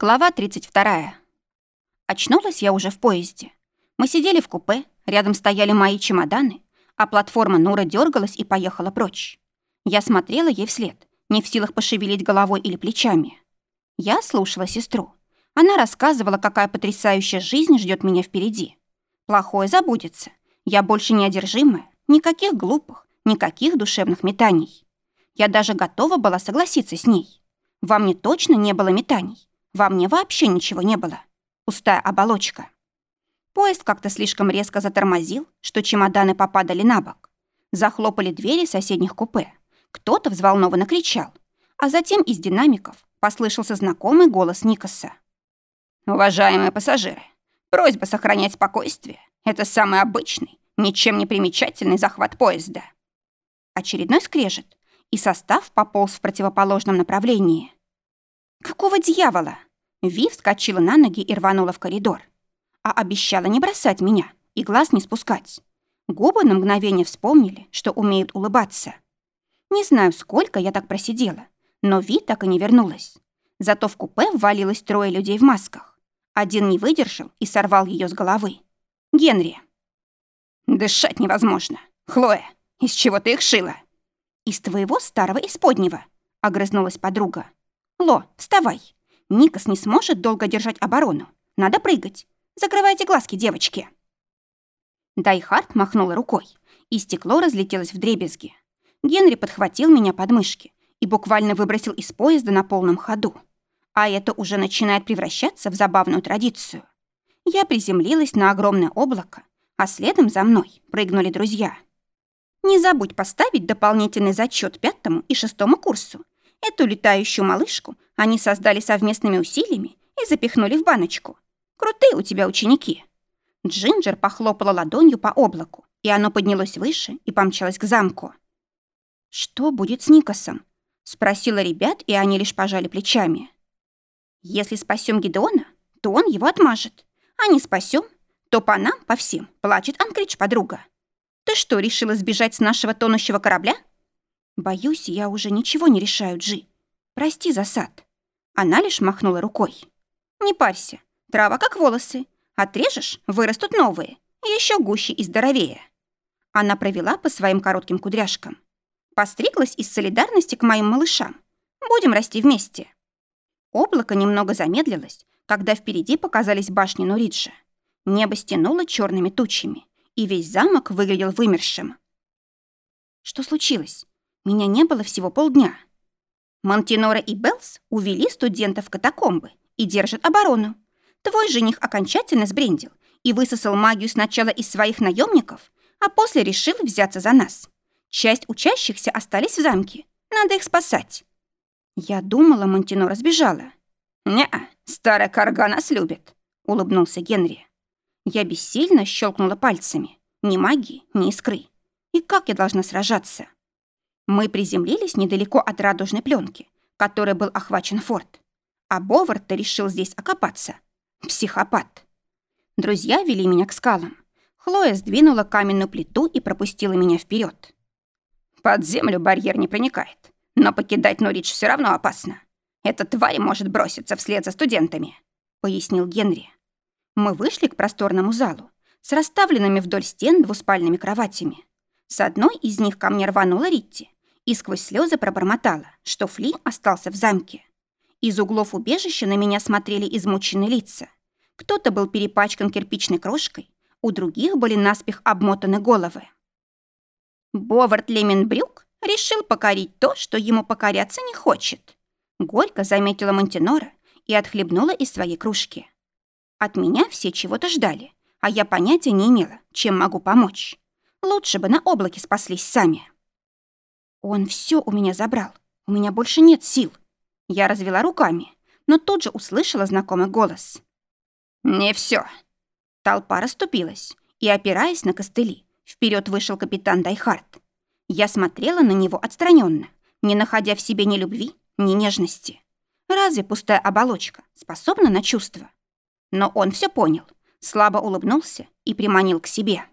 Глава 32. Очнулась я уже в поезде. Мы сидели в купе, рядом стояли мои чемоданы, а платформа Нура дергалась и поехала прочь. Я смотрела ей вслед, не в силах пошевелить головой или плечами. Я слушала сестру. Она рассказывала, какая потрясающая жизнь ждет меня впереди. Плохое забудется. Я больше не одержимая, никаких глупых, никаких душевных метаний. Я даже готова была согласиться с ней. Во мне точно не было метаний. Во мне вообще ничего не было. Пустая оболочка. Поезд как-то слишком резко затормозил, что чемоданы попадали на бок. Захлопали двери соседних купе. Кто-то взволнованно кричал. А затем из динамиков послышался знакомый голос Никаса. «Уважаемые пассажиры, просьба сохранять спокойствие. Это самый обычный, ничем не примечательный захват поезда». Очередной скрежет, и состав пополз в противоположном направлении. «Какого дьявола?» Ви вскочила на ноги и рванула в коридор. А обещала не бросать меня и глаз не спускать. Губы на мгновение вспомнили, что умеют улыбаться. Не знаю, сколько я так просидела, но Ви так и не вернулась. Зато в купе ввалилось трое людей в масках. Один не выдержал и сорвал ее с головы. Генри. «Дышать невозможно. Хлоя, из чего ты их шила?» «Из твоего старого исподнего», — огрызнулась подруга. «Ло, вставай. Никас не сможет долго держать оборону. Надо прыгать. Закрывайте глазки, девочки». Дайхард махнула рукой, и стекло разлетелось в дребезги. Генри подхватил меня под мышки и буквально выбросил из поезда на полном ходу. А это уже начинает превращаться в забавную традицию. Я приземлилась на огромное облако, а следом за мной прыгнули друзья. Не забудь поставить дополнительный зачет пятому и шестому курсу Эту летающую малышку они создали совместными усилиями и запихнули в баночку. Крутые у тебя ученики. Джинджер похлопала ладонью по облаку, и оно поднялось выше и помчалось к замку. «Что будет с Никосом?» — спросила ребят, и они лишь пожали плечами. «Если спасем Гидеона, то он его отмажет. А не спасем, то по нам, по всем, плачет Анкридж, подруга. Ты что, решила сбежать с нашего тонущего корабля?» Боюсь, я уже ничего не решаю, Джи. Прости за сад. Она лишь махнула рукой. Не парься, трава как волосы. Отрежешь, вырастут новые, еще гуще и здоровее. Она провела по своим коротким кудряшкам. Постриглась из солидарности к моим малышам. Будем расти вместе. Облако немного замедлилось, когда впереди показались башни Нуриджа. Небо стянуло черными тучами, и весь замок выглядел вымершим. Что случилось? Меня не было всего полдня. Монтинора и Беллс увели студентов в катакомбы и держат оборону. Твой жених окончательно сбрендил и высосал магию сначала из своих наемников, а после решил взяться за нас. Часть учащихся остались в замке. Надо их спасать. Я думала, Монтинора сбежала. «Не-а, старая карга нас любит», — улыбнулся Генри. Я бессильно щелкнула пальцами. Ни магии, ни искры. И как я должна сражаться? Мы приземлились недалеко от радужной пленки, которой был охвачен форт. А Бовард-то решил здесь окопаться. Психопат. Друзья вели меня к скалам. Хлоя сдвинула каменную плиту и пропустила меня вперед. Под землю барьер не проникает, но покидать Норридж все равно опасно. Эта тварь может броситься вслед за студентами, пояснил Генри. Мы вышли к просторному залу с расставленными вдоль стен двуспальными кроватями. С одной из них ко мне рванула Ритти, и сквозь слезы пробормотала, что Фли остался в замке. Из углов убежища на меня смотрели измученные лица. Кто-то был перепачкан кирпичной крошкой, у других были наспех обмотаны головы. Бовард Леменбрюк решил покорить то, что ему покоряться не хочет. Горько заметила Монтинора и отхлебнула из своей кружки. От меня все чего-то ждали, а я понятия не имела, чем могу помочь. Лучше бы на облаке спаслись сами. Он все у меня забрал. У меня больше нет сил. Я развела руками, но тут же услышала знакомый голос. «Не все. Толпа расступилась, и, опираясь на костыли, вперед вышел капитан Дайхард. Я смотрела на него отстраненно, не находя в себе ни любви, ни нежности. Разве пустая оболочка способна на чувства? Но он все понял, слабо улыбнулся и приманил к себе.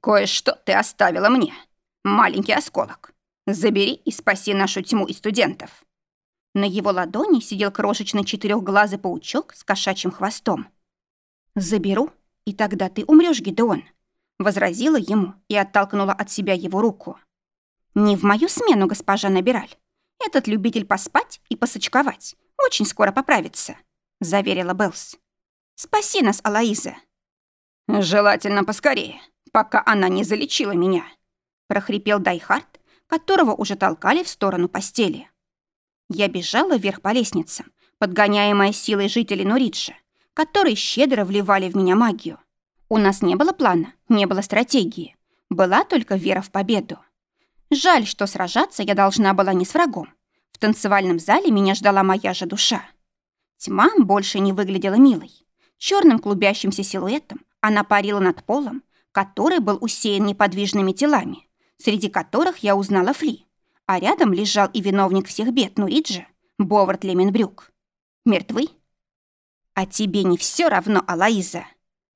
«Кое-что ты оставила мне», Маленький осколок. Забери и спаси нашу тьму и студентов. На его ладони сидел крошечный четырехглазый паучок с кошачьим хвостом. «Заберу, и тогда ты умрёшь, Гидеон», — возразила ему и оттолкнула от себя его руку. «Не в мою смену, госпожа Набираль. Этот любитель поспать и посочковать очень скоро поправится», — заверила Белс. «Спаси нас, Алаиза». «Желательно поскорее, пока она не залечила меня», — прохрипел Дайхард, которого уже толкали в сторону постели. Я бежала вверх по лестницам, подгоняемая силой жителей Нуриджа, которые щедро вливали в меня магию. У нас не было плана, не было стратегии. Была только вера в победу. Жаль, что сражаться я должна была не с врагом. В танцевальном зале меня ждала моя же душа. Тьма больше не выглядела милой. Черным клубящимся силуэтом она парила над полом, который был усеян неподвижными телами, среди которых я узнала Фли, а рядом лежал и виновник всех бед Нуриджа, Бовард Леменбрюк. Мертвы? «А тебе не все равно, Алаиза?»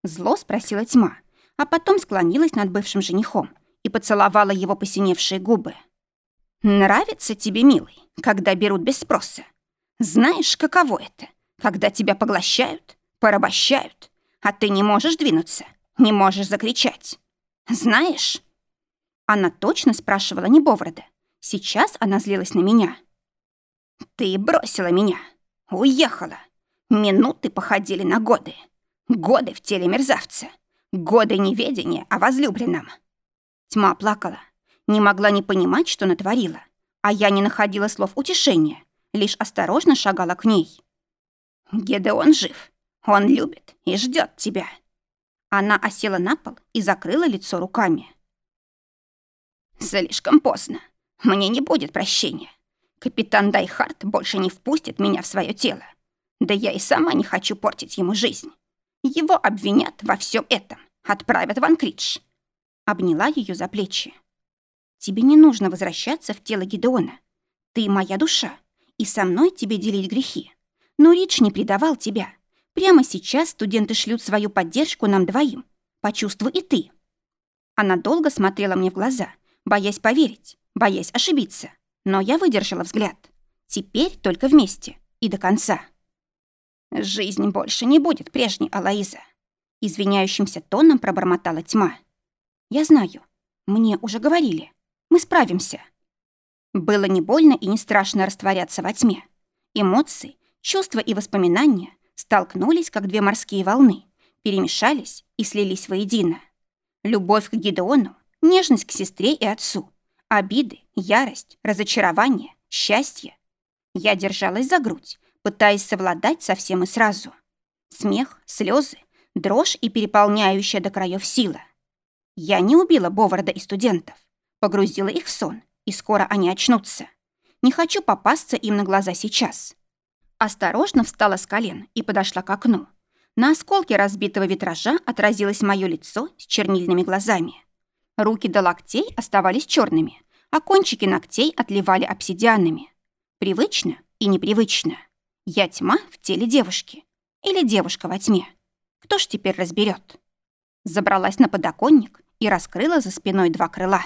Зло спросила тьма, а потом склонилась над бывшим женихом и поцеловала его посиневшие губы. «Нравится тебе, милый, когда берут без спроса? Знаешь, каково это, когда тебя поглощают, порабощают, а ты не можешь двинуться, не можешь закричать? Знаешь?» Она точно спрашивала не Боврода, Сейчас она злилась на меня. «Ты бросила меня. Уехала. Минуты походили на годы. Годы в теле мерзавца. Годы неведения о возлюбленном». Тьма плакала. Не могла не понимать, что натворила. А я не находила слов утешения. Лишь осторожно шагала к ней. «Гедеон жив. Он любит и ждет тебя». Она осела на пол и закрыла лицо руками. «Слишком поздно. Мне не будет прощения. Капитан Дайхард больше не впустит меня в свое тело. Да я и сама не хочу портить ему жизнь. Его обвинят во всем этом, отправят в Анкридж. Обняла ее за плечи. Тебе не нужно возвращаться в тело Гидеона. Ты моя душа, и со мной тебе делить грехи. Но Ридж не предавал тебя. Прямо сейчас студенты шлют свою поддержку нам двоим. Почувствуй и ты. Она долго смотрела мне в глаза, боясь поверить, боясь ошибиться. Но я выдержала взгляд. Теперь только вместе и до конца. «Жизнь больше не будет прежней, Алаиза», — извиняющимся тоном пробормотала тьма. «Я знаю. Мне уже говорили. Мы справимся». Было не больно и не страшно растворяться во тьме. Эмоции, чувства и воспоминания столкнулись, как две морские волны, перемешались и слились воедино. Любовь к Гидеону, нежность к сестре и отцу, Обиды, ярость, разочарование, счастье. Я держалась за грудь, пытаясь совладать со всем и сразу. Смех, слезы, дрожь и переполняющая до краев сила. Я не убила Боварда и студентов, погрузила их в сон, и скоро они очнутся. Не хочу попасться им на глаза сейчас. Осторожно встала с колен и подошла к окну. На осколке разбитого витража отразилось мое лицо с чернильными глазами. Руки до локтей оставались черными, а кончики ногтей отливали обсидианами. Привычно и непривычно. Я тьма в теле девушки. Или девушка во тьме. Кто ж теперь разберет? Забралась на подоконник и раскрыла за спиной два крыла.